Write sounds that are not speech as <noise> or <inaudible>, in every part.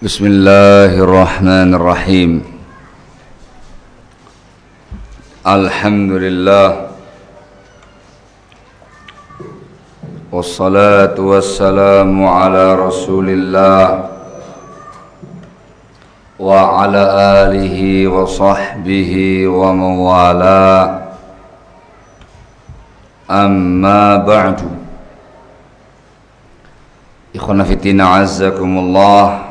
بسم الله الرحمن الرحيم. الحمد لله والصلاة والسلام على رسول الله وعلى آله وصحبه ومن والاه أما بعد. إخوانا في الدين عزكم الله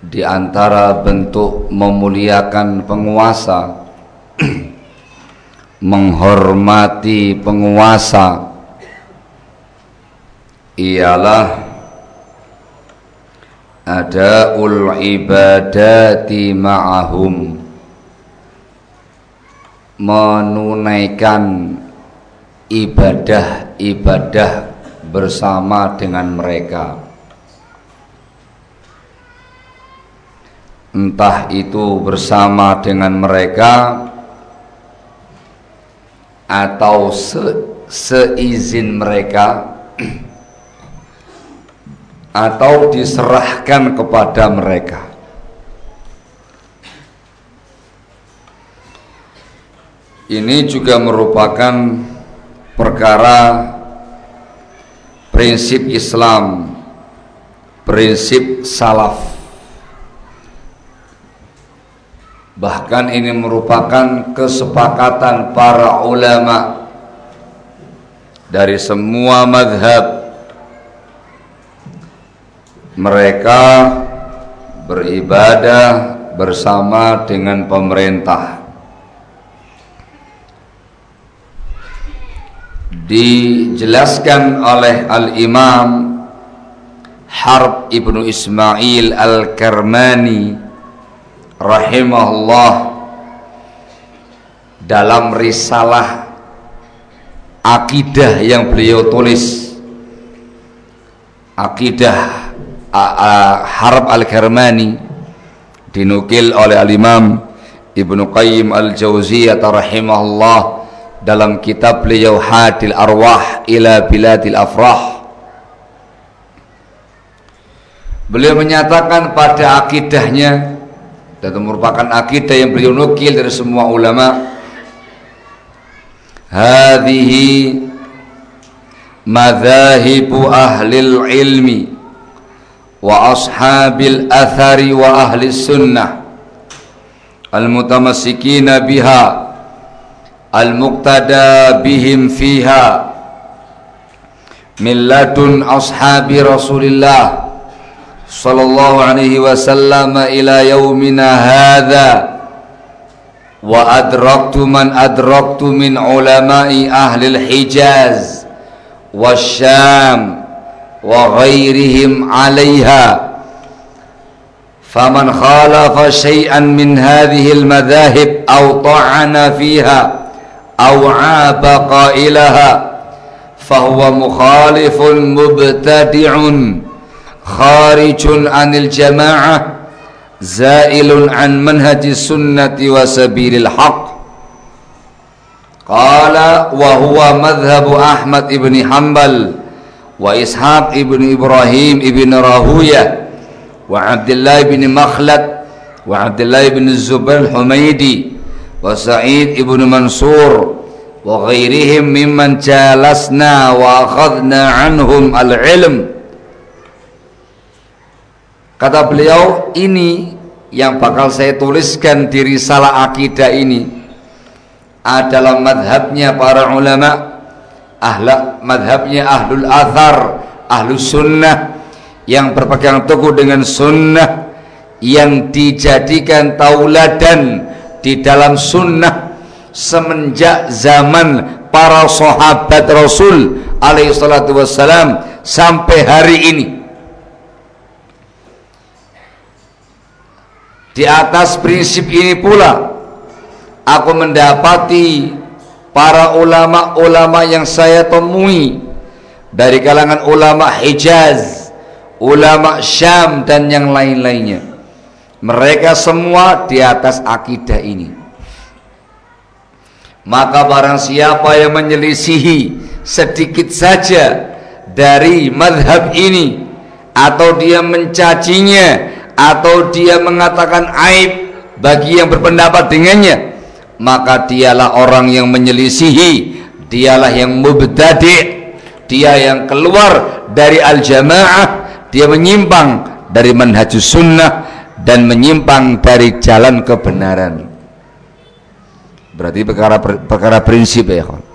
di antara bentuk memuliakan penguasa <clears throat> menghormati penguasa ialah ada ul ibadati ma'ahum. Menunaikan ibadah-ibadah bersama dengan mereka entah itu bersama dengan mereka atau se seizin mereka atau diserahkan kepada mereka. Ini juga merupakan perkara prinsip Islam prinsip salaf Bahkan ini merupakan kesepakatan para ulama dari semua madhab. Mereka beribadah bersama dengan pemerintah. Dijelaskan oleh Al-Imam Harb Ibnu Ismail Al-Karmani rahimahullah dalam risalah akidah yang beliau tulis. Akidah Harb Al-Karmani dinukil oleh Al-Imam Ibnu Qayyim Al-Jauziyah rahimahullah dalam kitab beliau Hadil Arwah ila Biladil Afrah. Beliau menyatakan pada akidahnya dan merupakan akidah yang beliau nukil dari semua ulama. Hadhihi madhahibu ahlil ilmi wa ashabil athari wa ahli sunnah al-mutamassikina biha al-muqtada bihim fiha min ladun ashabi rasulillah صلى الله عليه وسلم إلى يومنا هذا. وأدركت من أدركت من علماء أهل الحجاز والشام وغيرهم عليها. فمن خالف شيئا من هذه المذاهب أو طعن فيها أو عاب قائلها فهو مخالف مبتدع. Kharijun anil jamaah zailun an manhaji sunnati wa sabilil haq qala wa huwa madhhabu Ahmad ibn Hanbal wa Ishaq ibn Ibrahim ibn Rahuyah wa Abdullah ibn Makhlad wa Abdullah ibn Zubair Humaydi wa Sa'id ibn Mansur wa ghairihim Kata beliau, ini yang bakal saya tuliskan di risalah akidah ini adalah madhabnya para ulama, ahla madhabnya ahlul athar, ahlus sunnah yang berpegang teguh dengan sunnah yang dijadikan tauladan di dalam sunnah semenjak zaman para sahabat Rasul alaihi salatu wassalam sampai hari ini Di atas prinsip ini pula aku mendapati para ulama-ulama yang saya temui dari kalangan ulama Hijaz, ulama Syam dan yang lain-lainnya. Mereka semua di atas akidah ini. Maka barang siapa yang menyelisihi sedikit saja dari madhab ini atau dia mencacinya atau dia mengatakan aib bagi yang berpendapat dengannya maka dialah orang yang menyelisihi dialah yang mubtadi dia yang keluar dari al-jamaah dia menyimpang dari manhajus sunnah dan menyimpang dari jalan kebenaran. Berarti perkara perkara prinsip ya kawan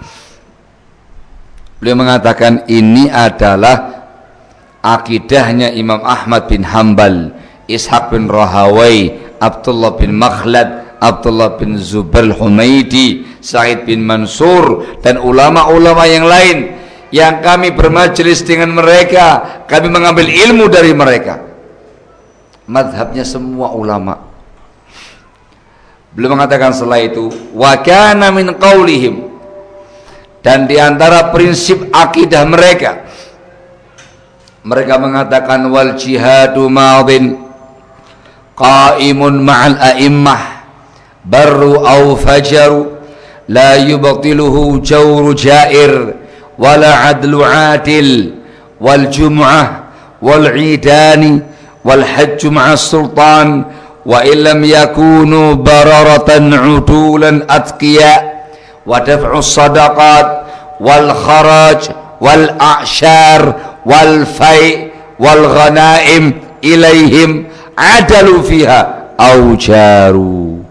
beliau mengatakan ini adalah akidahnya Imam Ahmad bin Hambal Ishaq bin Rahawai Abdullah bin Makhlad Abdullah bin Zubair Humaidi Said bin Mansur dan ulama-ulama yang lain yang kami bermajelis dengan mereka kami mengambil ilmu dari mereka. Madhabnya semua ulama. Belum mengatakan setelah itu wa kana min qaulihim dan di antara prinsip akidah mereka mereka mengatakan wal jihadu madin qaimun ma'al a'immah barru aw fajaru la yubtiluhu jawru jair wala adlu adil wal jum'ah wal idani wal hajj ma'a sultan wa illam yakunu bararatan utulan atqiya wa daf'u sadaqat wal adalu fiha au jaru.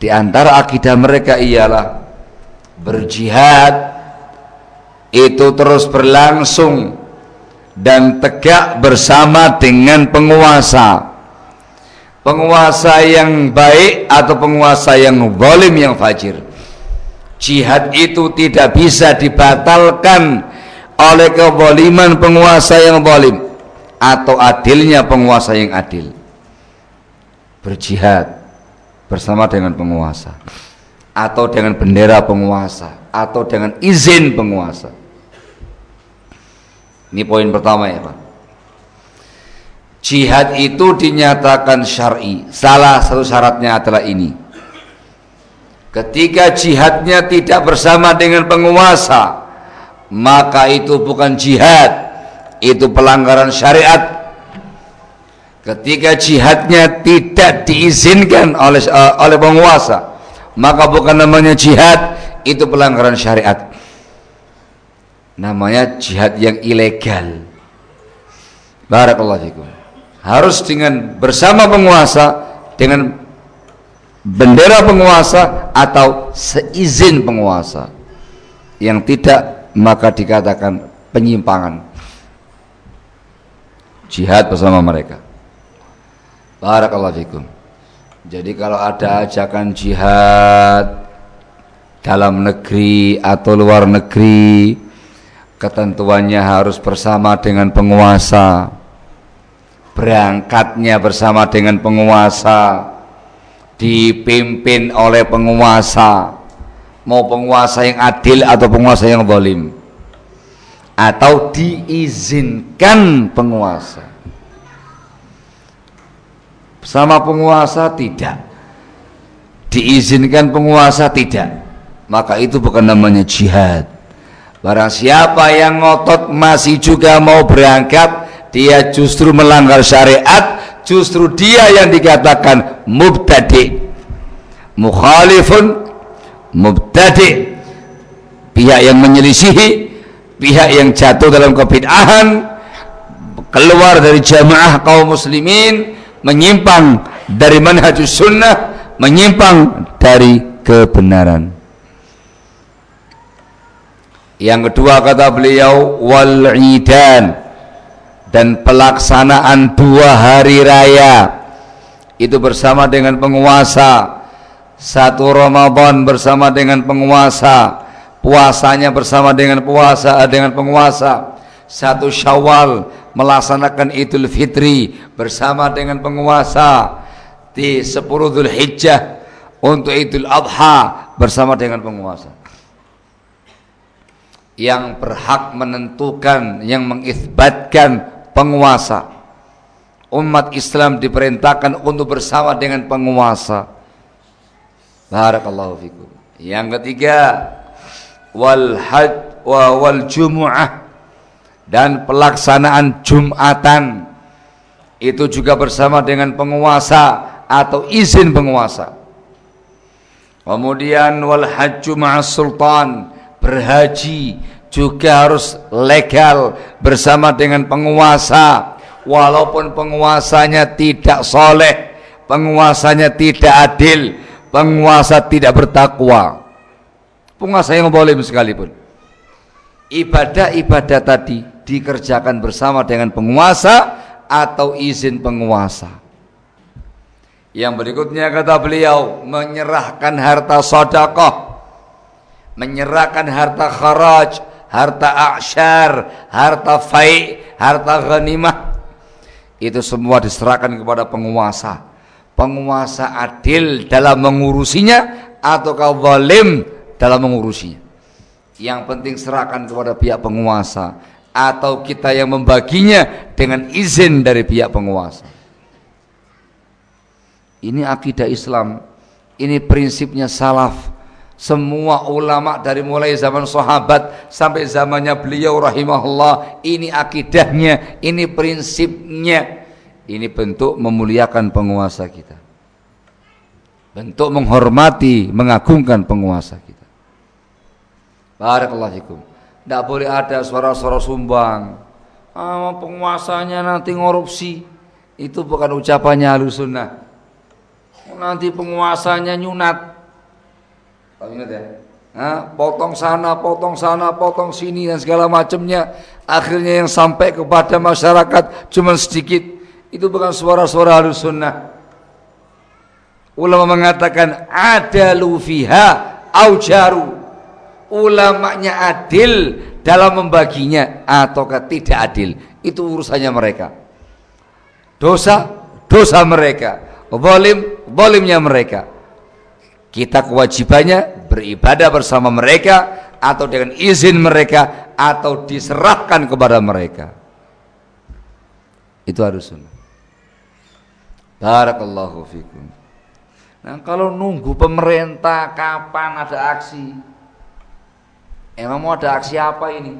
Di antara akidah mereka ialah berjihad itu terus berlangsung dan tegak bersama dengan penguasa. Penguasa yang baik atau penguasa yang zalim yang fajir. Jihad itu tidak bisa dibatalkan oleh kezaliman penguasa yang zalim atau adilnya penguasa yang adil. Berjihad bersama dengan penguasa atau dengan bendera penguasa atau dengan izin penguasa. Ini poin pertama ya Pak. Jihad itu dinyatakan syar'i. Salah satu syaratnya adalah ini. Ketika jihadnya tidak bersama dengan penguasa maka itu bukan jihad itu pelanggaran syariat. Ketika jihadnya tidak diizinkan oleh uh, oleh penguasa maka bukan namanya jihad itu pelanggaran syariat. Namanya jihad yang ilegal. Barakallahu fikum. Harus dengan bersama penguasa dengan bendera penguasa atau seizin penguasa. Yang tidak maka dikatakan penyimpangan jihad bersama mereka. Barakallahu fikum. Jadi kalau ada ajakan jihad dalam negeri atau luar negeri ketentuannya harus bersama dengan penguasa berangkatnya bersama dengan penguasa dipimpin oleh penguasa mau penguasa yang adil atau penguasa yang zalim atau diizinkan penguasa. Sama penguasa tidak. Diizinkan penguasa tidak. Maka itu bukan namanya jihad. Barang siapa yang ngotot masih juga mau berangkat dia justru melanggar syariat justru dia yang dikatakan mubtadi. Mukhalifun mubtadi. Pihak yang menyelisihi pihak yang jatuh dalam kebid'ahan keluar dari jamaah kaum muslimin menyimpang dari manhajus sunnah menyimpang dari kebenaran. Yang kedua kata beliau wal idan dan pelaksanaan dua hari raya. Itu bersama dengan penguasa. Satu Ramadan bersama dengan penguasa puasanya bersama dengan puasa dengan penguasa. Satu Syawal melaksanakan Idul Fitri bersama dengan penguasa di 10 Hijjah untuk Idul Adha bersama dengan penguasa. Yang berhak menentukan yang mengisbatkan penguasa. Umat Islam diperintahkan untuk bersama dengan penguasa. Barakallahu fikum. Yang ketiga wal haj wa wal jumu'ah dan pelaksanaan Jumatan. Itu juga bersama dengan penguasa atau izin penguasa. Kemudian wal ma'as sultan berhaji juga harus legal bersama dengan penguasa. Walaupun penguasanya tidak soleh penguasanya tidak adil penguasa tidak bertakwa penguasa yang boleh sekalipun ibadah-ibadah tadi dikerjakan bersama dengan penguasa atau izin penguasa yang berikutnya kata beliau menyerahkan harta sodakoh, menyerahkan harta kharaj, harta aksyar, harta fai, harta ghanimah. Itu semua diserahkan kepada penguasa. Penguasa adil dalam mengurusinya atau zalim dalam mengurusinya. Yang penting serahkan kepada pihak penguasa atau kita yang membaginya dengan izin dari pihak penguasa. Ini akidah Islam. Ini prinsipnya salaf. Semua ulama dari mulai zaman sahabat sampai zamannya beliau rahimahullah. Ini akidahnya, ini prinsipnya. Ini bentuk memuliakan penguasa kita. Bentuk menghormati, mengagungkan penguasa. Barakallahu fikum. Tidak boleh ada suara-suara sumbang. Ah, penguasanya nanti ngorupsi. Itu bukan ucapannya halusunnah nanti penguasanya nyunat. Tahu ingat ya? Nah, potong sana, potong sana, potong sini dan segala macamnya. Akhirnya yang sampai kepada masyarakat cuma sedikit. Itu bukan suara-suara halus sunnah. Ulama mengatakan ada lufiha aujaru. Ulamanya adil dalam membaginya ataukah tidak adil. Itu urusannya mereka. Dosa, dosa mereka zalim, zalimnya mereka. Kita kewajibannya beribadah bersama mereka atau dengan izin mereka atau diserahkan kepada mereka. Itu harus sunnah. Barakallahu fikum. Nah kalau nunggu pemerintah kapan ada aksi? Emang mau ada aksi apa ini?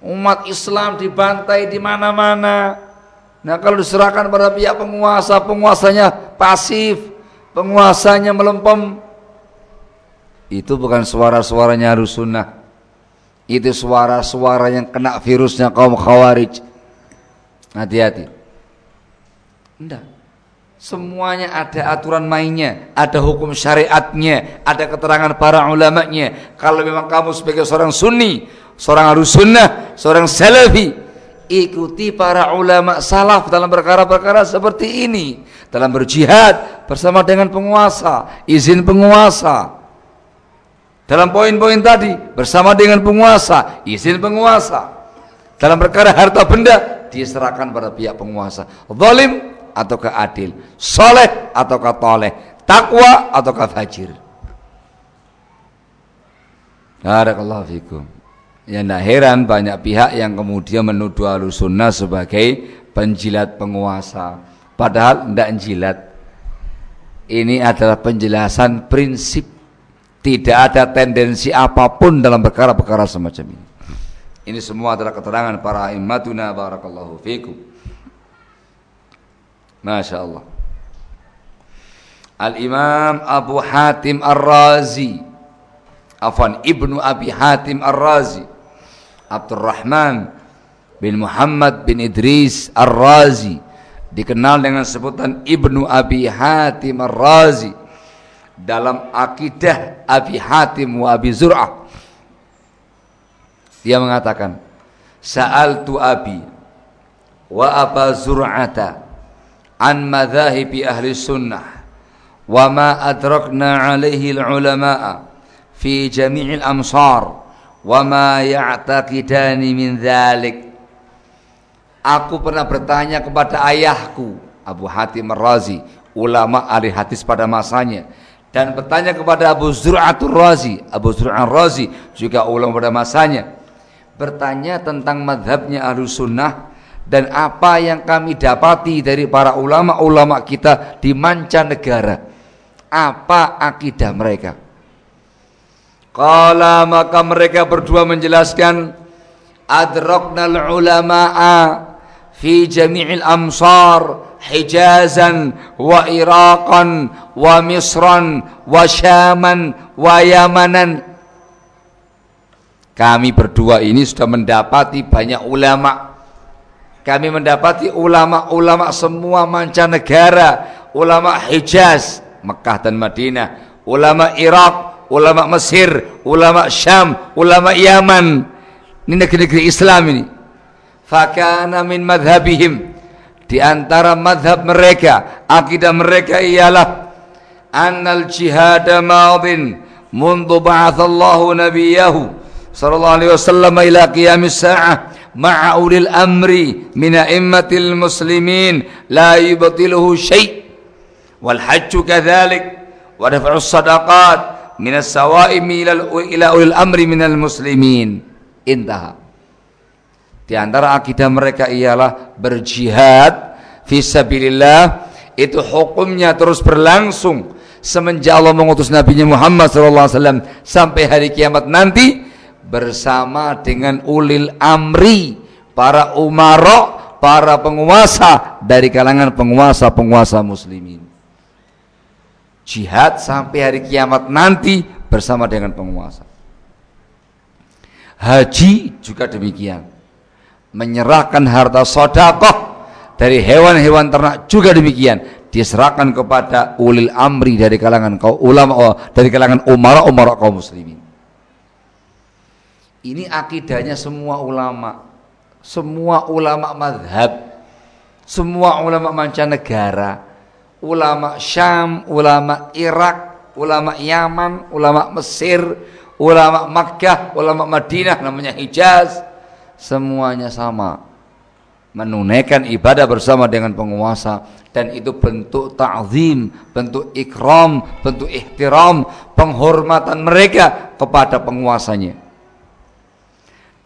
Umat Islam dibantai di mana-mana. Nah kalau diserahkan pada pihak penguasa, penguasanya pasif, penguasanya melempem, itu bukan suara-suaranya harus sunnah. Itu suara-suara yang kena virusnya kaum khawarij. Hati-hati. Tidak. Semuanya ada aturan mainnya, ada hukum syariatnya, ada keterangan para ulamanya. Kalau memang kamu sebagai seorang sunni, seorang harus sunnah, seorang salafi, ikuti para ulama salaf dalam perkara-perkara seperti ini. Dalam berjihad bersama dengan penguasa izin penguasa. Dalam poin-poin tadi bersama dengan penguasa izin penguasa. Dalam perkara harta benda diserahkan pada pihak penguasa. Zalim ataukah adil soleh ataukah toleh takwa ataukah fajir Barakallahu fikum Ya tidak heran banyak pihak yang kemudian menuduh sunnah sebagai penjilat penguasa. Padahal tidak jilat. Ini adalah penjelasan prinsip. Tidak ada tendensi apa pun dalam perkara-perkara semacam ini. Ini semua adalah keterangan para immatuna barakallahu fikum. Masya Allah. Al-Imam Abu Hatim Ar-Razi. Afan Ibnu Abi Hatim Ar-Razi. Abdurrahman bin Muhammad bin Idris Ar-Razi. Dikenal dengan sebutan Ibnu Abi Hatim Ar-Razi. Dalam akidah Abi Hatim wa Abi Zur'ah. Dia mengatakan Sa'altu Abi wa Aba Zur'ata an madhahibi ahli sunnah wa ma adrakna alaihi al-ulama'a fi jami'il amsar wa ma ya'taqidani min dzalik Aku pernah bertanya kepada ayahku Abu Hatim Razi ulama ahli hadis pada masanya dan bertanya kepada Abu Zur'atul Razi Abu Zur'atul Razi juga ulama pada masanya bertanya tentang madhabnya ahlu sunnah dan apa yang kami dapati dari para ulama-ulama kita di mancanegara apa akidah mereka? Kala maka mereka berdua menjelaskan adrakna ulama'a fi jami'il amsar hijazan wa iraqan wa misran wa syaman wa yamanan. Kami berdua ini sudah mendapati banyak ulama kami mendapati ulama-ulama semua mancanegara, ulama Hijaz, Mekah dan Madinah, ulama Irak, ulama Mesir, ulama Syam, ulama Yaman. Ini negeri-negeri Islam ini. Fakana min madhabihim. Di antara madhab mereka, akidah mereka ialah annal jihada madin mundu ba'athallahu nabiyahu sallallahu alaihi wasallam ila qiyamis sa'ah ma'aulil amri mina immatil muslimin la yubtiluhu syai' wal hajju kadzalik wa daf'us sadaqat min as-sawa'imi ila ulil amri minal muslimin. Intaha. Di antara akidah mereka ialah berjihad fisabilillah itu hukumnya terus berlangsung semenjak Allah mengutus Nabi Muhammad SAW sampai hari kiamat nanti bersama dengan ulil amri para umara para penguasa dari kalangan penguasa-penguasa muslimin jihad sampai hari kiamat nanti bersama dengan penguasa. Haji juga demikian. Menyerahkan harta sodakoh dari hewan-hewan ternak juga demikian. Diserahkan kepada ulil amri dari kalangan kaum ulama dari kalangan umara-umara kaum muslimin. Ini akidahnya semua ulama, semua ulama madhab, semua ulama mancanegara. Ulama Syam, ulama Irak, ulama Yaman, ulama Mesir, ulama Makkah, ulama Madinah namanya Hijaz, semuanya sama. Menunaikan ibadah bersama dengan penguasa. Dan itu bentuk ta'zim, bentuk ikram, bentuk ihtiram, penghormatan mereka kepada penguasanya.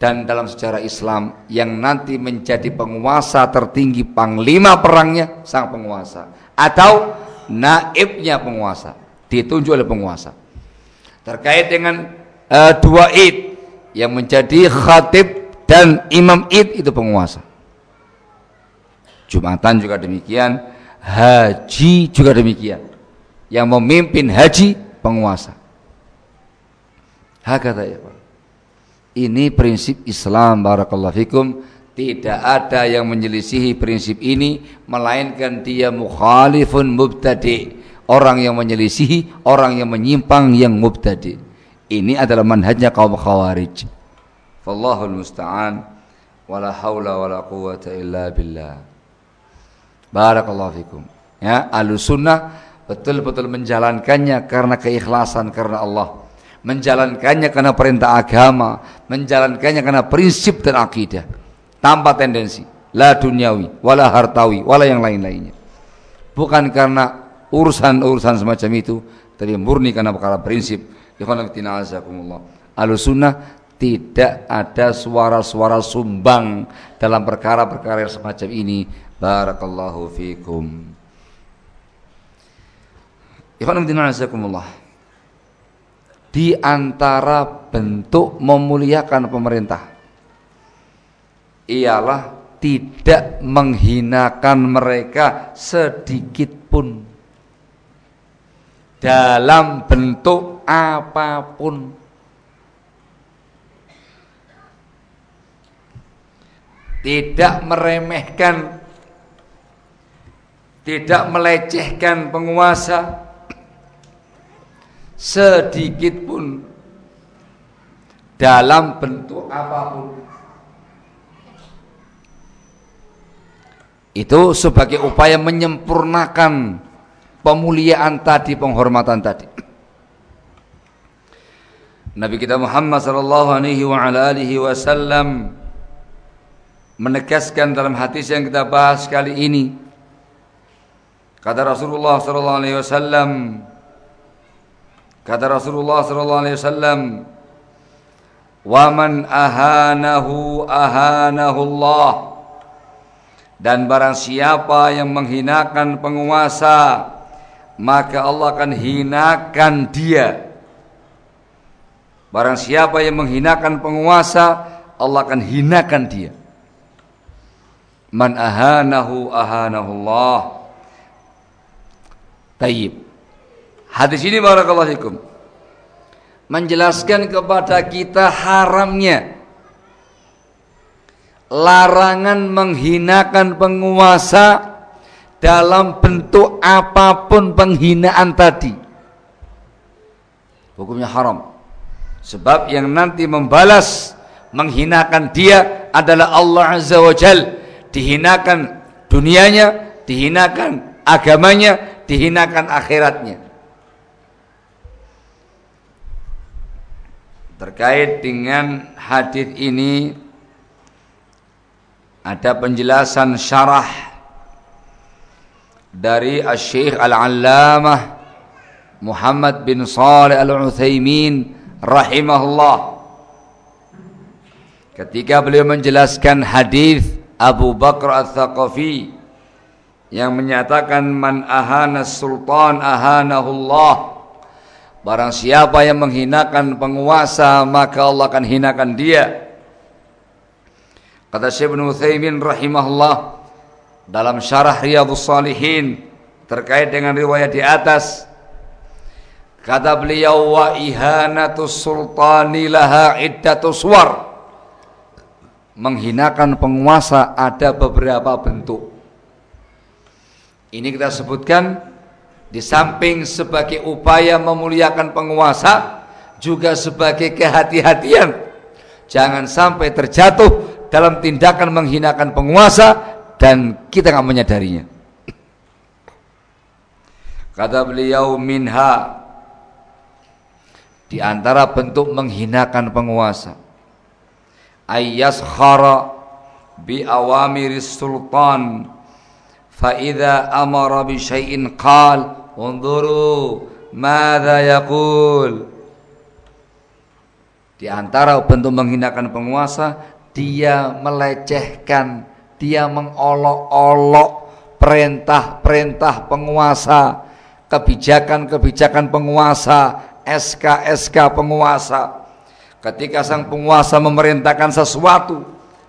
Dan dalam sejarah Islam yang nanti menjadi penguasa tertinggi panglima perangnya sang penguasa. Atau naibnya penguasa. Ditunjuk oleh penguasa. Terkait dengan uh, dua id yang menjadi khatib dan imam id itu penguasa. Jumatan juga demikian haji juga demikian. Yang memimpin haji penguasa. Hakata ya Pak ini prinsip Islam barakallahu fikum tidak ada yang menyelisihi prinsip ini melainkan dia mukhalifun mubtadi. Orang yang menyelisihi, orang yang menyimpang yang mubtadi. Ini adalah manhajnya kaum Khawarij. Wallahul musta'an wala haula wala quwata illa billah. Barakallahu fikum. Ya, Ahlussunnah betul-betul menjalankannya karena keikhlasan karena Allah. Menjalankannya karena perintah agama, menjalankannya karena prinsip dan akidah. Tanpa tendensi. La duniawi wala hartawi wala yang lain-lainnya. Bukan karena urusan-urusan semacam itu tapi murni karena perkara prinsip. Ikhwan fillah sunnah tidak ada suara-suara sumbang dalam perkara-perkara semacam ini. Barakallahu fikum. Ikhwan fillah di antara bentuk memuliakan pemerintah ialah tidak menghinakan mereka sedikit pun dalam bentuk apa pun. Tidak meremehkan tidak melecehkan penguasa sedikit pun dalam bentuk apa pun Itu sebagai upaya menyempurnakan pemuliaan tadi, penghormatan tadi. Nabi kita Muhammad sallallahu alaihi wa ala alihi wasallam menegaskan dalam hadis yang kita bahas kali ini kata Rasulullah sallallahu alaihi wasallam kata Rasulullah sallallahu alaihi wasallam wa man ahanahu ahanahu Allah dan barang siapa yang menghinakan penguasa maka Allah akan hinakan dia barang siapa yang menghinakan penguasa Allah akan hinakan dia. Man ahanahu ahanahullah. Tayyib. Hadis ini barakallahu fikum menjelaskan kepada kita haramnya larangan menghinakan penguasa dalam bentuk apa pun penghinaan tadi. Hukumnya haram. Sebab yang nanti membalas menghinakan dia adalah Allah Azza wa Jal. Dihinakan dunianya, dihinakan agamanya, dihinakan akhiratnya. Terkait dengan hadis ini ada penjelasan syarah dari Syekh Al-Allamah Muhammad bin Salih Al-Utsaimin rahimahullah. Ketika beliau menjelaskan hadis Abu Bakar Al-Thaqafi yang menyatakan man ahana sultan ahanahullah Barang siapa yang menghinakan penguasa maka Allah akan hinakan dia. Kata Syekh Ibn Uthaymin rahimahullah dalam syarah Riyadhus Salihin terkait dengan riwayat di atas kata beliau wa ihanatus sultani laha iddatus suwar menghinakan penguasa ada beberapa bentuk ini kita sebutkan di samping sebagai upaya memuliakan penguasa, juga sebagai kehati-hatian. Jangan sampai terjatuh dalam tindakan menghinakan penguasa dan kita nggak menyadarinya. Kata beliau minha di antara bentuk menghinakan penguasa ayas khara bi awamiris sultan amara bi syai'in qal Unduru Mada yakul Di antara bentuk menghinakan penguasa Dia melecehkan Dia mengolok-olok Perintah-perintah penguasa Kebijakan-kebijakan penguasa SK-SK penguasa. Ketika sang penguasa memerintahkan sesuatu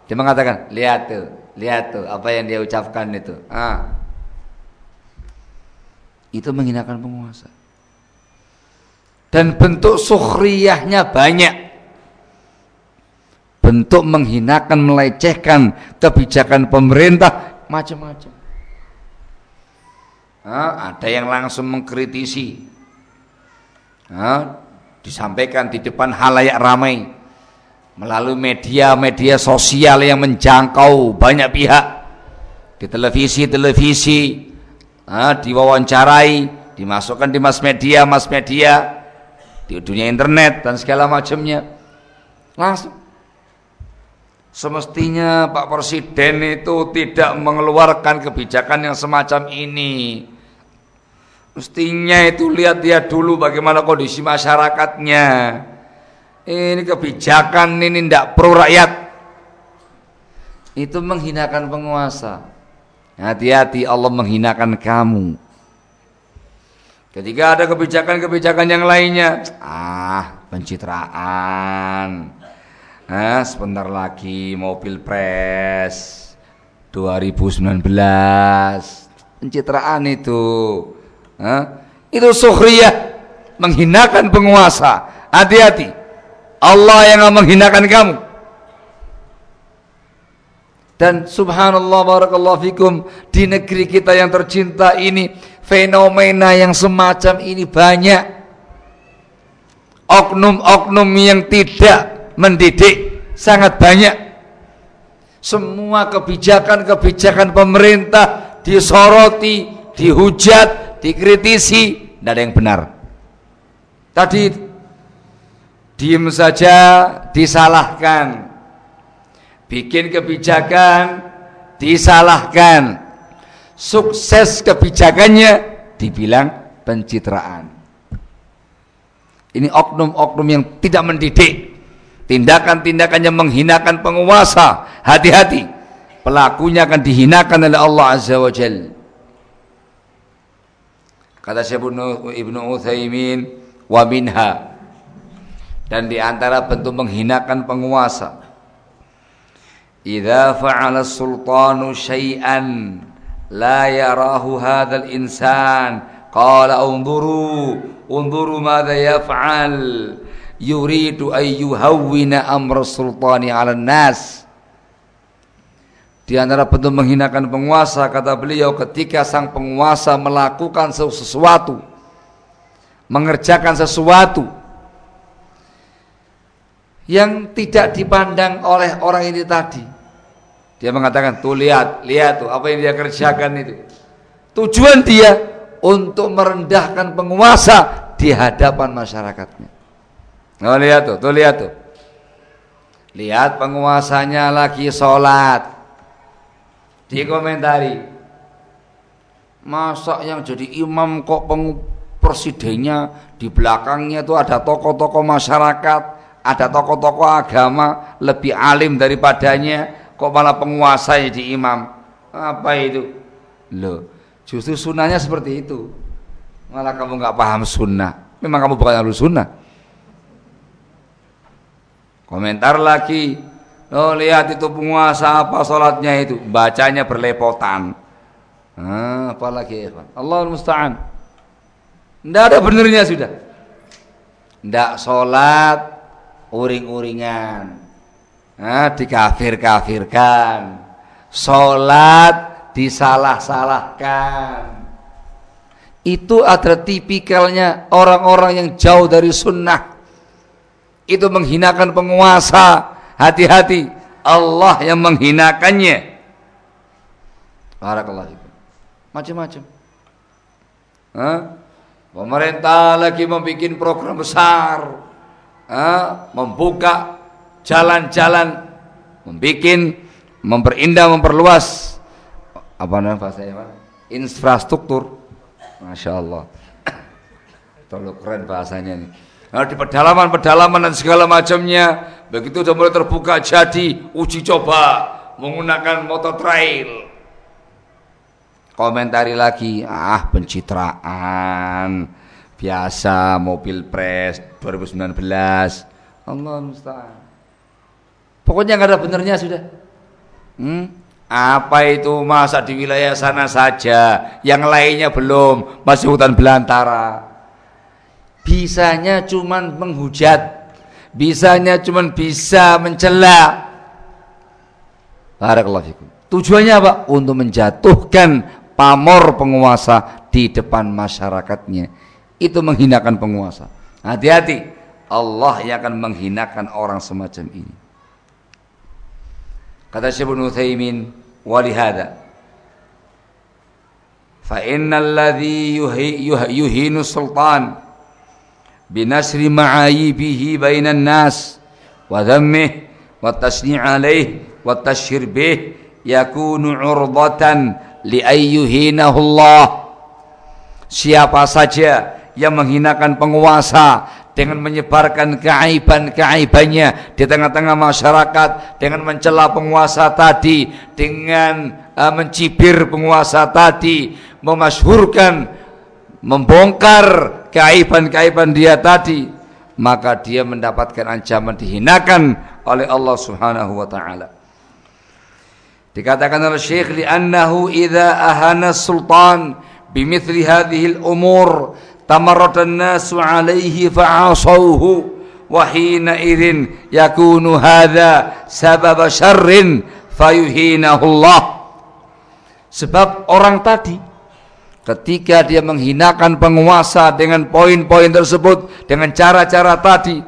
Dia mengatakan Lihat tuh, lihat tuh Apa yang dia ucapkan itu ah itu menghinakan penguasa. Dan bentuk sukhriyahnya banyak. Bentuk menghinakan, melecehkan kebijakan pemerintah macam-macam. Nah, ada yang langsung mengkritisi. Nah, disampaikan di depan halayak ramai melalui media-media sosial yang menjangkau banyak pihak di televisi-televisi ah, diwawancarai, dimasukkan di mass media, mass media, di dunia internet dan segala macamnya. Langsung. Semestinya Pak Presiden itu tidak mengeluarkan kebijakan yang semacam ini. Mestinya itu lihat-lihat dulu bagaimana kondisi masyarakatnya. Ini kebijakan ini tidak pro rakyat. Itu menghinakan penguasa. Hati-hati Allah menghinakan kamu. Ketika ada kebijakan-kebijakan yang lainnya, ah pencitraan. Ah, sebentar lagi mobil pres 2019. Pencitraan itu. Ah, itu sukhriyah menghinakan penguasa. Hati-hati. Allah yang menghinakan kamu. Dan subhanallah barakallahu fikum di negeri kita yang tercinta ini fenomena yang semacam ini banyak. Oknum-oknum yang tidak mendidik sangat banyak. Semua kebijakan-kebijakan pemerintah disoroti, dihujat, dikritisi, tidak ada yang benar. Tadi diem saja disalahkan. Bikin kebijakan disalahkan. Sukses kebijakannya dibilang pencitraan. Ini oknum-oknum yang tidak mendidik. Tindakan-tindakan yang menghinakan penguasa. Hati-hati. Pelakunya akan dihinakan oleh Allah Azza wa Jal. Kata Syekh Ibnu Utsaimin wa minha dan di antara bentuk menghinakan penguasa. Idza fa'ala sultanu syai'an la yarahu hadzal insan. Qala unzuru unzuru madza yaf'al. Yuridu ay yuhawwina amra sultani 'ala nas. Di antara bentuk menghinakan penguasa kata beliau ketika sang penguasa melakukan sesuatu mengerjakan sesuatu yang tidak dipandang oleh orang ini tadi dia mengatakan, tuh lihat, lihat tuh apa yang dia kerjakan itu. Tujuan dia untuk merendahkan penguasa di hadapan masyarakatnya. Oh lihat tuh, tuh lihat tuh. Lihat penguasanya lagi sholat. Di komentari. Masa yang jadi imam kok presidennya di belakangnya tuh ada tokoh-tokoh masyarakat, ada tokoh-tokoh agama lebih alim daripadanya kok malah penguasa jadi imam? Apa itu? Loh justru sunnahnya seperti itu. Malah kamu nggak paham sunnah. Memang kamu bukan harus sunnah. Komentar lagi. Oh lihat itu penguasa apa sholatnya itu? Bacanya berlepotan. Ah, apalagi ya Allah musta'an. Tidak ada benernya sudah. Tidak sholat uring-uringan. Nah, dikafir-kafirkan. Sholat disalah-salahkan. Itu ada tipikalnya orang-orang yang jauh dari sunnah. Itu menghinakan penguasa. Hati-hati. Allah yang menghinakannya. Barakallah macam-macam. Pemerintah lagi membuat program besar membuka jalan-jalan membuat memperindah memperluas apa namanya bahasanya infrastruktur. Masya Allah terlalu keren bahasanya ini. Nah, di pedalaman-pedalaman dan segala macamnya begitu sudah mulai terbuka jadi uji coba menggunakan motor trail. Komentari lagi ah pencitraan biasa mobil pres 2019 Allah musta'an Pokoknya nggak ada benernya sudah. Hmm? Apa itu masa di wilayah sana saja, yang lainnya belum, masih hutan belantara. Bisanya cuman menghujat, bisanya cuman bisa mencela. Barakallahu. Tujuannya apa? Untuk menjatuhkan pamor penguasa di depan masyarakatnya. Itu menghinakan penguasa. Hati-hati, Allah yang akan menghinakan orang semacam ini. Kata Syekh Ibnu Utsaimin, "Walihada fa innal ladzi yuhinu sultan binasri ma'ayibihi bainan nas wa dhammih wa tasni' alaih wa tashhir bih yakunu 'urdatan li ayyuhinahu Allah." Siapa saja yang menghinakan penguasa dengan menyebarkan keaiban-keaibannya di tengah-tengah masyarakat dengan mencela penguasa tadi dengan uh, mencibir penguasa tadi memasyhurkan membongkar keaiban-keaiban dia tadi maka dia mendapatkan ancaman dihinakan oleh Allah Subhanahu wa taala. Dikatakan oleh Syekh li'annahu idza ahana sultan bimithli hadhihi al-umur tamarradan nasu alaihi fa'asawhu wa hina idzin yakunu hadza sabab syarrin fayuhinahu Allah. Sebab orang tadi ketika dia menghinakan penguasa dengan poin-poin tersebut dengan cara-cara tadi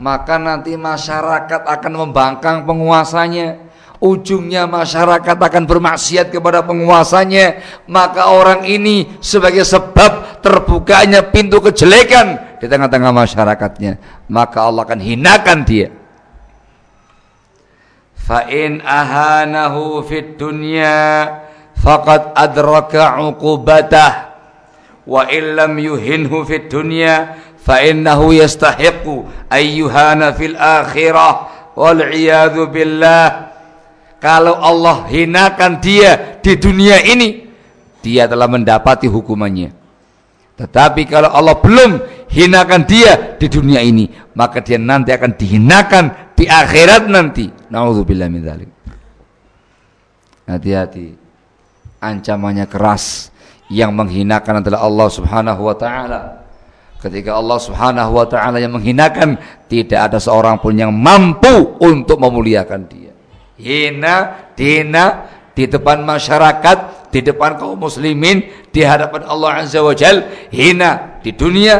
maka nanti masyarakat akan membangkang penguasanya ujungnya masyarakat akan bermaksiat kepada penguasanya. Maka orang ini sebagai sebab terbukanya pintu kejelekan di tengah-tengah masyarakatnya. Maka Allah akan hinakan dia. Fa in ahanahu fid dunya faqad adraka uqubatah. Wa illam yuhinhu fid dunya fa innahu yastahiqu ayyuhana fil akhirah. Wal billah kalau Allah hinakan dia di dunia ini, dia telah mendapati hukumannya. Tetapi kalau Allah belum hinakan dia di dunia ini, maka dia nanti akan dihinakan di akhirat nanti. Nauzubillah min dzalik. Hati-hati. Ancamannya keras. Yang menghinakan adalah Allah Subhanahu wa taala. Ketika Allah Subhanahu wa taala yang menghinakan, tidak ada seorang pun yang mampu untuk memuliakan dia. Hina, dina di depan masyarakat, di depan kaum muslimin, di hadapan Allah Azza wa Jal, hina di dunia,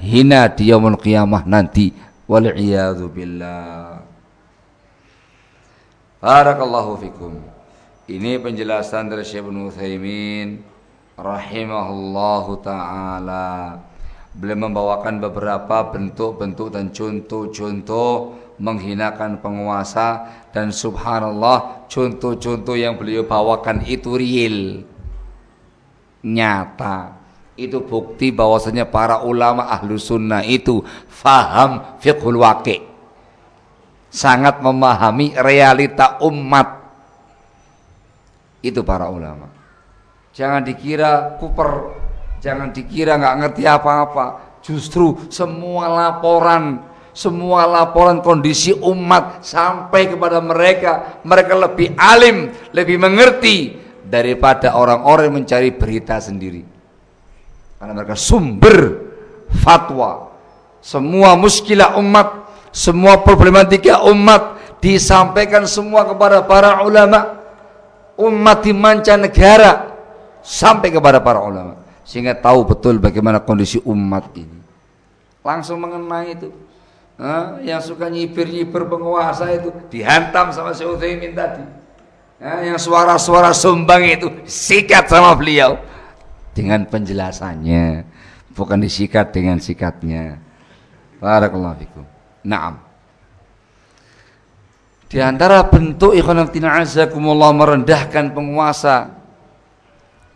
hina di yaumul qiyamah nanti. Wal billah. Barakallahu fikum. Ini penjelasan dari Syekh Ibnu Utsaimin rahimahullahu taala. Beliau membawakan beberapa bentuk-bentuk dan contoh-contoh menghinakan penguasa dan subhanallah contoh-contoh yang beliau bawakan itu real nyata. Itu bukti bahwasanya para ulama ahlu sunnah itu faham fiqhul waqi. Sangat memahami realita umat. Itu para ulama. Jangan dikira kuper jangan dikira nggak ngerti apa-apa. Justru semua laporan semua laporan kondisi umat sampai kepada mereka. Mereka lebih alim lebih mengerti daripada orang-orang mencari berita sendiri. Karena mereka sumber fatwa. Semua muskilah umat semua problematika umat disampaikan semua kepada para ulama. Umat di mancanegara sampai kepada para ulama. Sehingga tahu betul bagaimana kondisi umat ini. Langsung mengenai itu Nah, yang suka nyipir-nyipir penguasa itu dihantam sama Syekh Utsaimin tadi. Nah, yang suara-suara sumbang itu sikat sama beliau dengan penjelasannya, bukan disikat dengan sikatnya. Barakallahu fikum. Naam. Di antara bentuk ikhwanatina azakumullah merendahkan penguasa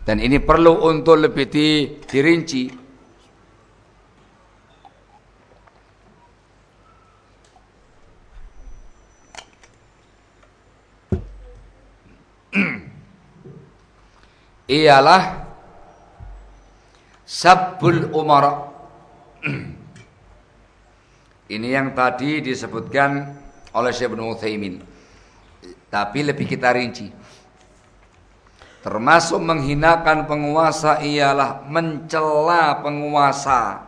dan ini perlu untuk lebih di, dirinci. <clears throat> Ialah sabbul umara <clears throat> Ini yang tadi disebutkan oleh Syekh Ibnu Utsaimin. Tapi lebih kita rinci. Termasuk menghinakan penguasa ialah mencela penguasa.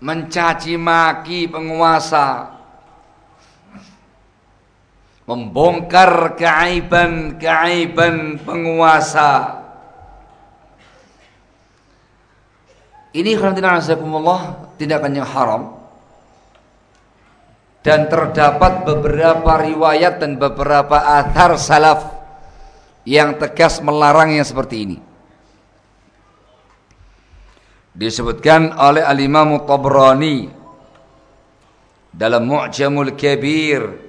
Mencaci maki penguasa. Membongkar keaiban-keaiban penguasa. Ini Allah tindakan yang haram. Dan terdapat beberapa riwayat dan beberapa athar salaf yang tegas melarangnya seperti ini. Disebutkan oleh Al-Imam Tabrani dalam Mu'jamul Kabir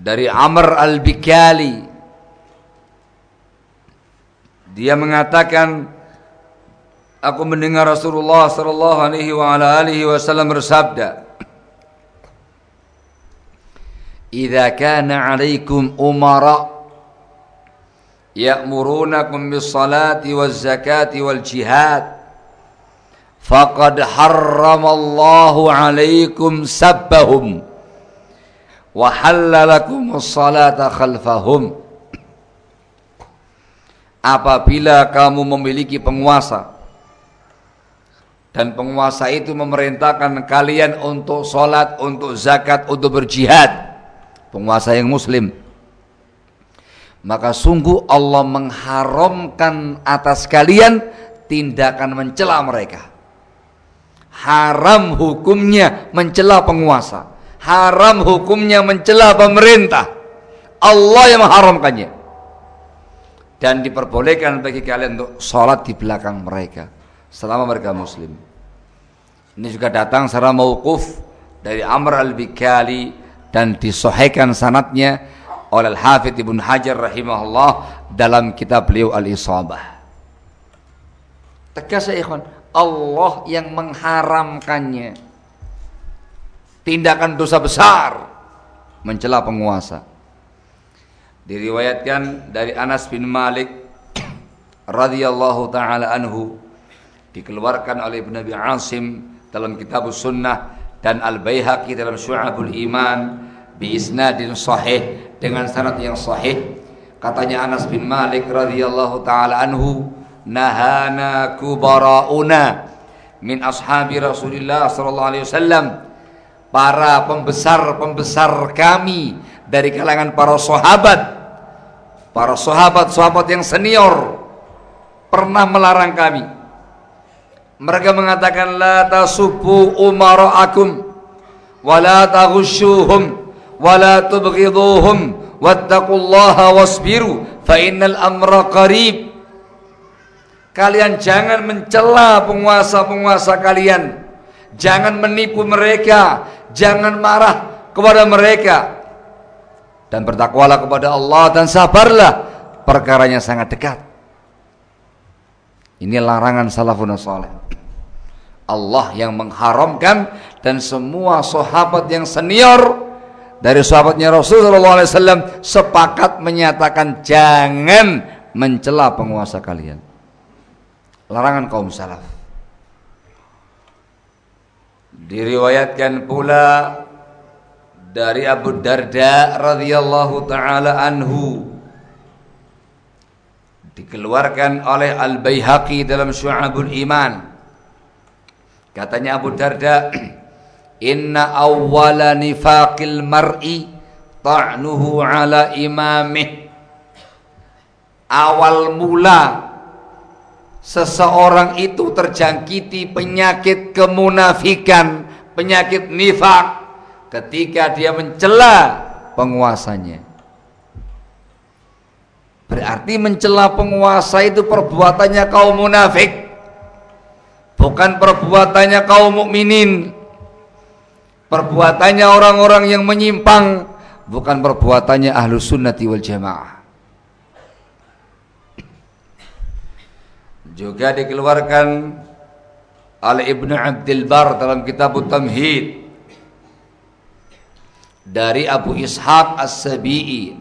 dari Amr Al-Bikali. Dia mengatakan Aku mendengar Rasulullah sallallahu alaihi wa ala alihi wasallam bersabda Idza kana 'alaikum umara ya'murunakum bis salati waz zakati wal jihad faqad harramallahu 'alaikum sabbahum wa khalfahum. Apabila kamu memiliki penguasa dan penguasa itu memerintahkan kalian untuk sholat, untuk zakat, untuk berjihad penguasa yang muslim maka sungguh Allah mengharamkan atas kalian tindakan mencela mereka. Haram hukumnya mencela penguasa haram hukumnya mencela pemerintah Allah yang mengharamkannya dan diperbolehkan bagi kalian untuk sholat di belakang mereka selama mereka muslim. Ini juga datang secara mauquf dari Amr al-Bikali dan disohhikan sanatnya oleh Al-Hafidh Ibn Hajar rahimahullah dalam kitab beliau Al-Isabah. Tegas ya ikhwan, Allah yang mengharamkannya. Tindakan dosa besar mencela penguasa. Diriwayatkan dari Anas bin Malik radhiyallahu taala anhu dikeluarkan oleh Ibn Nabi Asim dalam kitab sunnah dan Al-Baihaqi dalam Syu'abul Iman bi isnadin sahih dengan sanad yang sahih katanya Anas bin Malik radhiyallahu taala anhu nahana kubarauna min ashabi Rasulillah sallallahu alaihi wasallam para pembesar-pembesar kami dari kalangan para sahabat. Para sahabat-sahabat yang senior pernah melarang kami. Mereka mengatakan la tasubbu umara'akum wa la taghushuhum wa la tubghiduhum wattaqullaha wasbiru fa innal amra qarib. Kalian jangan mencela penguasa-penguasa kalian. Jangan menipu mereka jangan marah kepada mereka dan bertakwalah kepada Allah dan sabarlah perkaranya sangat dekat ini larangan salafun saleh. Allah yang mengharamkan dan semua sahabat yang senior dari sahabatnya Rasulullah SAW sepakat menyatakan jangan mencela penguasa kalian. Larangan kaum salaf. Diriwayatkan pula dari Abu Darda radhiyallahu taala anhu. Dikeluarkan oleh Al Baihaqi dalam Syu'abul Iman. Katanya Abu Darda <clears throat> inna awwala nifaqil mar'i ta'nuhu ala imamih. Awal mula seseorang itu terjangkiti penyakit kemunafikan penyakit nifak ketika dia mencela penguasanya Berarti mencela penguasa itu perbuatannya kaum munafik. Bukan perbuatannya kaum mukminin. Perbuatannya orang-orang yang menyimpang, bukan perbuatannya ahlu sunnati wal jamaah. Juga dikeluarkan oleh Ibnu Abdul Bar dalam kitab Tamhid. Dari Abu Ishaq As-Sabi'i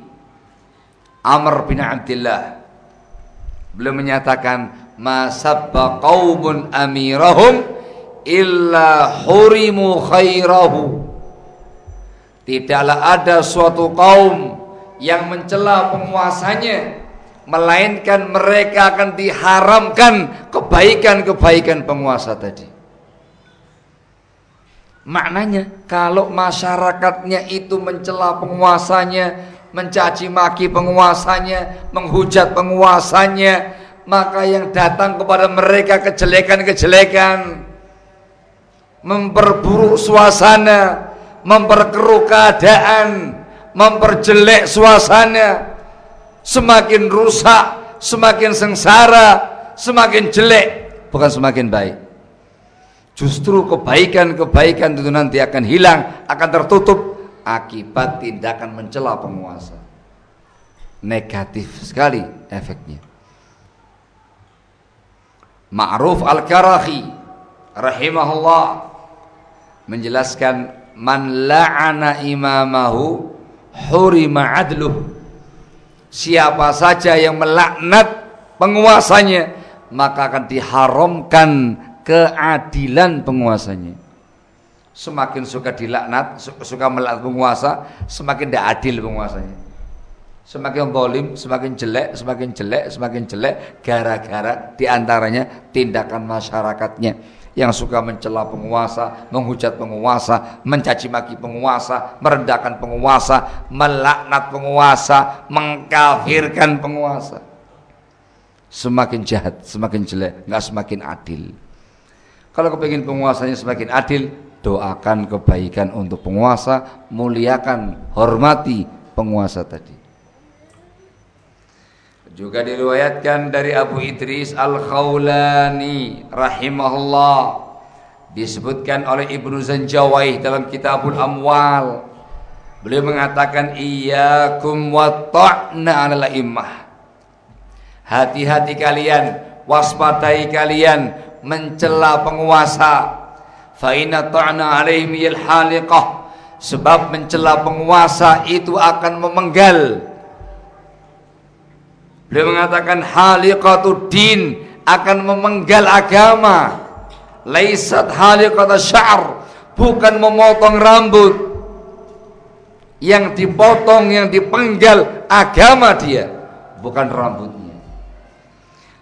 Amr bin Abdullah. Beliau menyatakan masabba qaumun amirahum illa hurimu khairahu. Tidaklah ada suatu kaum yang mencela penguasanya melainkan mereka akan diharamkan kebaikan-kebaikan penguasa tadi. Maknanya kalau masyarakatnya itu mencela penguasanya mencaci maki penguasanya, menghujat penguasanya, maka yang datang kepada mereka kejelekan-kejelekan, memperburuk suasana, memperkeruh keadaan, memperjelek suasana, semakin rusak, semakin sengsara, semakin jelek, bukan semakin baik. Justru kebaikan-kebaikan itu nanti akan hilang, akan tertutup akibat tindakan mencela penguasa. Negatif sekali efeknya. Ma'ruf Al-Karahi rahimahullah menjelaskan man la'ana imamahu hurima adluh. Siapa saja yang melaknat penguasanya maka akan diharamkan keadilan penguasanya semakin suka dilaknat, suka melaknat penguasa, semakin tidak adil penguasanya. Semakin bolim, semakin jelek, semakin jelek, semakin jelek, gara-gara di antaranya tindakan masyarakatnya yang suka mencela penguasa, menghujat penguasa, mencaci maki penguasa, merendahkan penguasa, melaknat penguasa, mengkafirkan penguasa. Semakin jahat, semakin jelek, nggak semakin adil. Kalau kepingin penguasanya semakin adil, doakan kebaikan untuk penguasa, muliakan, hormati penguasa tadi. Juga diriwayatkan dari Abu Idris Al-Khawlani rahimahullah disebutkan oleh Ibnu Zanjawai dalam Kitabul Amwal. Beliau mengatakan iyyakum wa ta'na immah. Hati-hati kalian, waspadai kalian mencela penguasa fa inna ta'na alaihim yal haliqah sebab mencela penguasa itu akan memenggal beliau mengatakan haliqatu din akan memenggal agama laisat haliqata sya'r bukan memotong rambut yang dipotong, yang dipenggal agama dia, bukan rambutnya.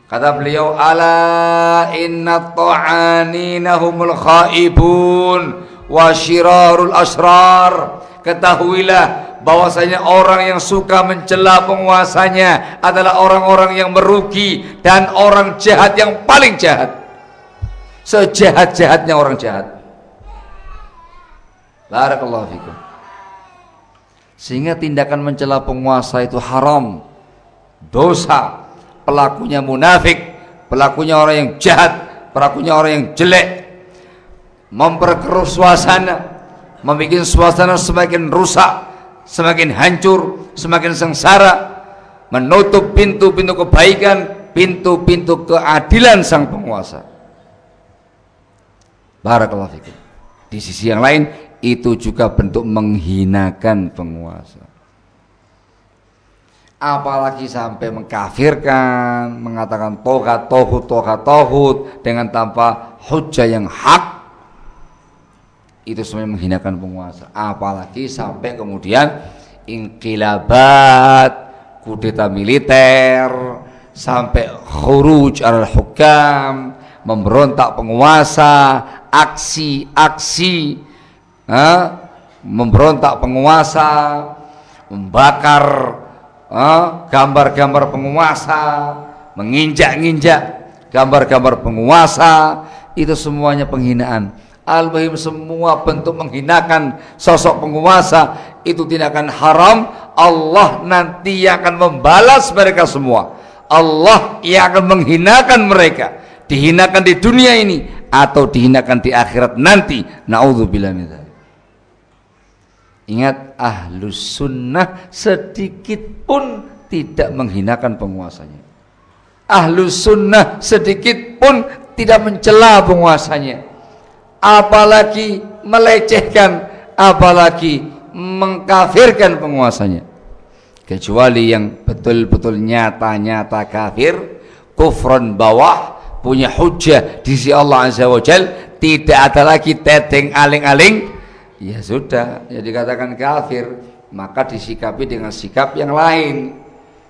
Kata beliau, "Ala inna ta'anina humul khaibun wa syirarul asrar." Ketahuilah bahwasanya orang yang suka mencela penguasanya adalah orang-orang yang merugi dan orang jahat yang paling jahat. Sejahat-jahatnya orang jahat. Barakallahu fikum. Sehingga tindakan mencela penguasa itu haram, dosa, pelakunya munafik, pelakunya orang yang jahat, pelakunya orang yang jelek, memperkeruh suasana, membuat suasana semakin rusak, semakin hancur, semakin sengsara, menutup pintu-pintu kebaikan, pintu-pintu keadilan sang penguasa. Barakallahu fikum. Di sisi yang lain itu juga bentuk menghinakan penguasa. Apalagi sampai mengkafirkan, mengatakan toha tohut toha tohut dengan tanpa hujah yang hak. Itu semuanya menghinakan penguasa. Apalagi sampai kemudian inqilabat, kudeta militer, sampai khuruj al-hukam, memberontak penguasa, aksi-aksi memberontak penguasa, membakar gambar-gambar penguasa, menginjak-injak gambar-gambar penguasa, itu semuanya penghinaan. Al-Bahim semua bentuk menghinakan sosok penguasa itu tidak akan haram. Allah nanti akan membalas mereka semua. Allah yang akan menghinakan mereka, dihinakan di dunia ini atau dihinakan di akhirat nanti. Nauzubillah min Ingat ahlus sunnah sedikit pun tidak menghinakan penguasanya. Ahlus sunnah sedikit pun tidak mencela penguasanya. Apalagi melecehkan, apalagi mengkafirkan penguasanya. Kecuali yang betul-betul nyata-nyata kafir, kufran bawah, punya hujah di sisi Allah Azza wa Jal, tidak ada lagi teteng aling-aling ya sudah. Ya dikatakan kafir maka disikapi dengan sikap yang lain.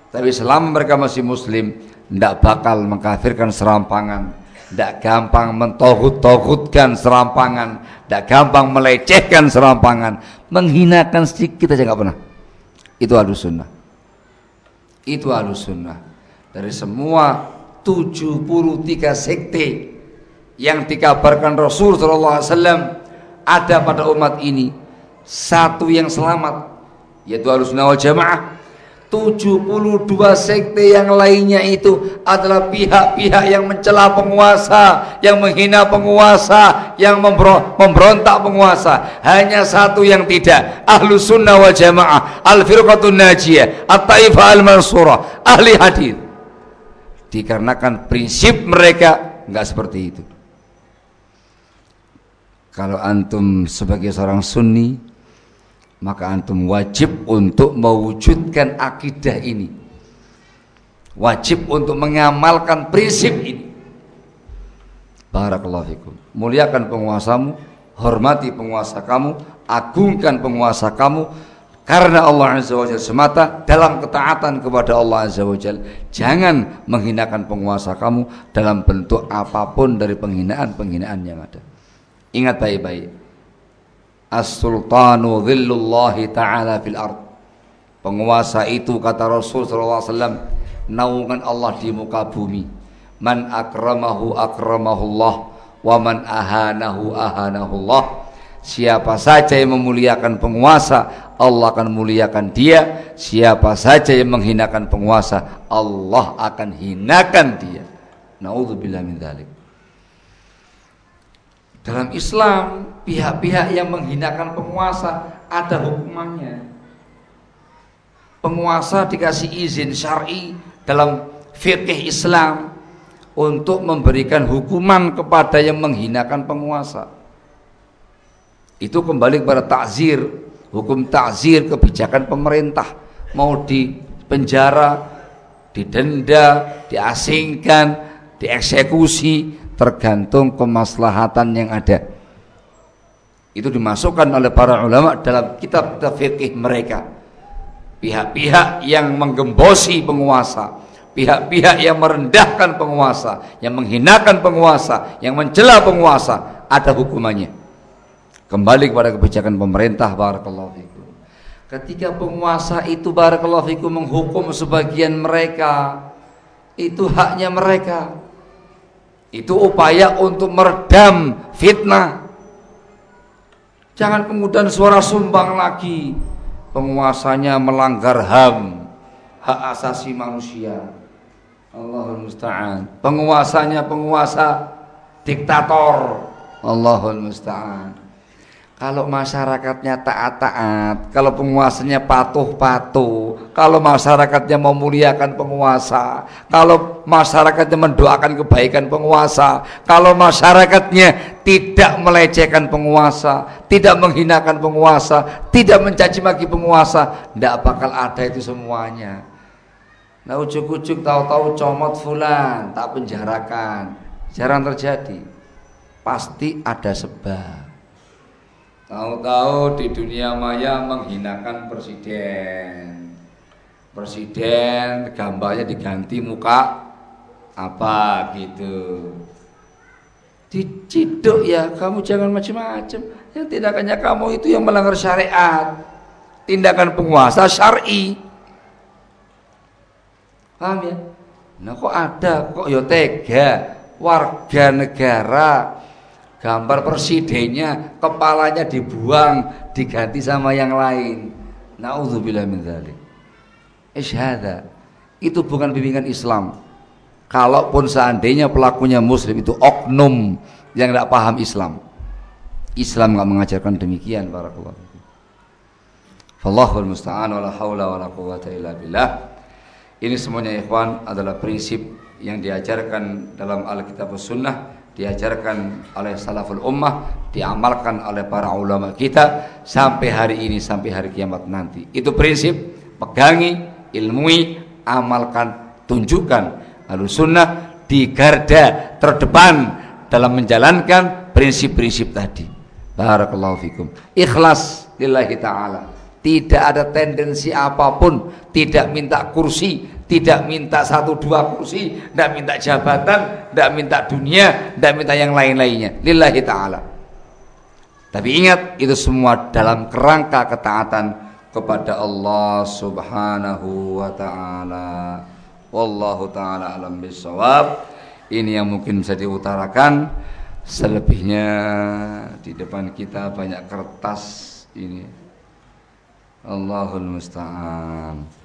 Tapi selama mereka masih muslim tidak bakal mengkafirkan serampangan tidak gampang mentohut-tohutkan serampangan. Tidak gampang melecehkan serampangan. Menghinakan sedikit aja nggak pernah. Itu halus sunnah. Itu halus sunnah. Dari semua 73 sekte yang dikabarkan Rasul Sallallahu Alaihi Wasallam ada pada umat ini satu yang selamat yaitu harus nawal jamaah 72 sekte yang lainnya itu adalah pihak-pihak yang mencela penguasa, yang menghina penguasa, yang memberontak penguasa. Hanya satu yang tidak, ahlu sunnah wal jamaah, al-firqatun najiyah, at-taifah al-mansurah, ahli hadis. Dikarenakan prinsip mereka nggak seperti itu. Kalau antum sebagai seorang sunni Maka antum wajib untuk mewujudkan akidah ini. Wajib untuk mengamalkan prinsip ini. Barakallahu fikum. Muliakan penguasamu Hormati penguasa kamu Agungkan penguasa kamu. Karena Allah Azza wa Jalla semata Dalam ketaatan kepada Allah Azza wa Jalla. Jangan menghinakan penguasa kamu Dalam bentuk apa pun dari penghinaan-penghinaan yang ada. Ingat baik-baik. As-sultanu dhillullahi ta'ala fil ard. Penguasa itu kata Rasul wasallam naungan Allah di muka bumi. Man akramahu akramahullah wa man ahanahu ahanahullah. Siapa saja yang memuliakan penguasa, Allah akan muliakan dia. Siapa saja yang menghinakan penguasa, Allah akan hinakan dia. Nauzubillah min dzalik. Dalam Islam, pihak-pihak yang menghinakan penguasa ada hukumannya. Penguasa dikasih izin syar'i dalam fikih Islam untuk memberikan hukuman kepada yang menghinakan penguasa. Itu kembali kepada takzir, hukum takzir kebijakan pemerintah mau di penjara, didenda, diasingkan, dieksekusi tergantung kemaslahatan yang ada. Itu dimasukkan oleh para ulama dalam kitab fikih mereka. Pihak-pihak yang menggembosi penguasa, pihak-pihak yang merendahkan penguasa, yang menghinakan penguasa, yang mencela penguasa, ada hukumannya. Kembali kepada kebijakan pemerintah barakallahu fikum. Ketika penguasa itu barakallahu fikum menghukum sebagian mereka, itu haknya mereka. Itu upaya untuk meredam fitnah. Jangan kemudian suara sumbang lagi. Penguasanya melanggar HAM, hak asasi manusia. Allahul musta'an. Penguasanya penguasa diktator. Allahul musta'an. Kalau masyarakatnya taat-taat, kalau penguasanya patuh-patuh, kalau masyarakatnya memuliakan penguasa, kalau masyarakatnya mendoakan kebaikan penguasa, kalau masyarakatnya tidak melecehkan penguasa, tidak menghinakan penguasa, tidak mencaci maki penguasa, tidak bakal ada itu semuanya. Nah ujuk-ujuk tahu-tahu comot fulan, tak penjarakan, jarang terjadi. Pasti ada sebab. Tahu-tahu di dunia maya menghinakan presiden. Presiden gambarnya diganti muka apa gitu. Diciduk ya, kamu jangan macam-macam. Yang tindakannya kamu itu yang melanggar syariat. Tindakan penguasa syar'i. Paham ya? Nah kok ada, kok ya tega warga negara gambar presidennya kepalanya dibuang diganti sama yang lain. Naudzubillah min dzalik. Isyhada itu bukan bimbingan Islam. Kalaupun seandainya pelakunya muslim itu oknum yang tidak paham Islam. Islam nggak mengajarkan demikian para barakallahu Fallahul musta'an wala haula wala quwata illa billah. Ini semuanya ikhwan adalah prinsip yang diajarkan dalam Alkitab Sunnah diajarkan oleh salaful ummah, diamalkan oleh para ulama kita sampai hari ini sampai hari kiamat nanti. Itu prinsip, pegangi, ilmui, amalkan, tunjukkan. Lalu sunnah di garda terdepan dalam menjalankan prinsip-prinsip tadi. Barakallahu fikum. Ikhlas lillahi taala. Tidak ada tendensi apa pun, tidak minta kursi, tidak minta satu dua kursi, tidak minta jabatan, tidak minta dunia, tidak minta yang lain-lainnya. Lillahi ta'ala. Tapi ingat, itu semua dalam kerangka ketaatan kepada Allah subhanahu wa ta'ala. Wallahu ta'ala alam bisawab. Ini yang mungkin bisa diutarakan. Selebihnya di depan kita banyak kertas ini. Allahul musta'an.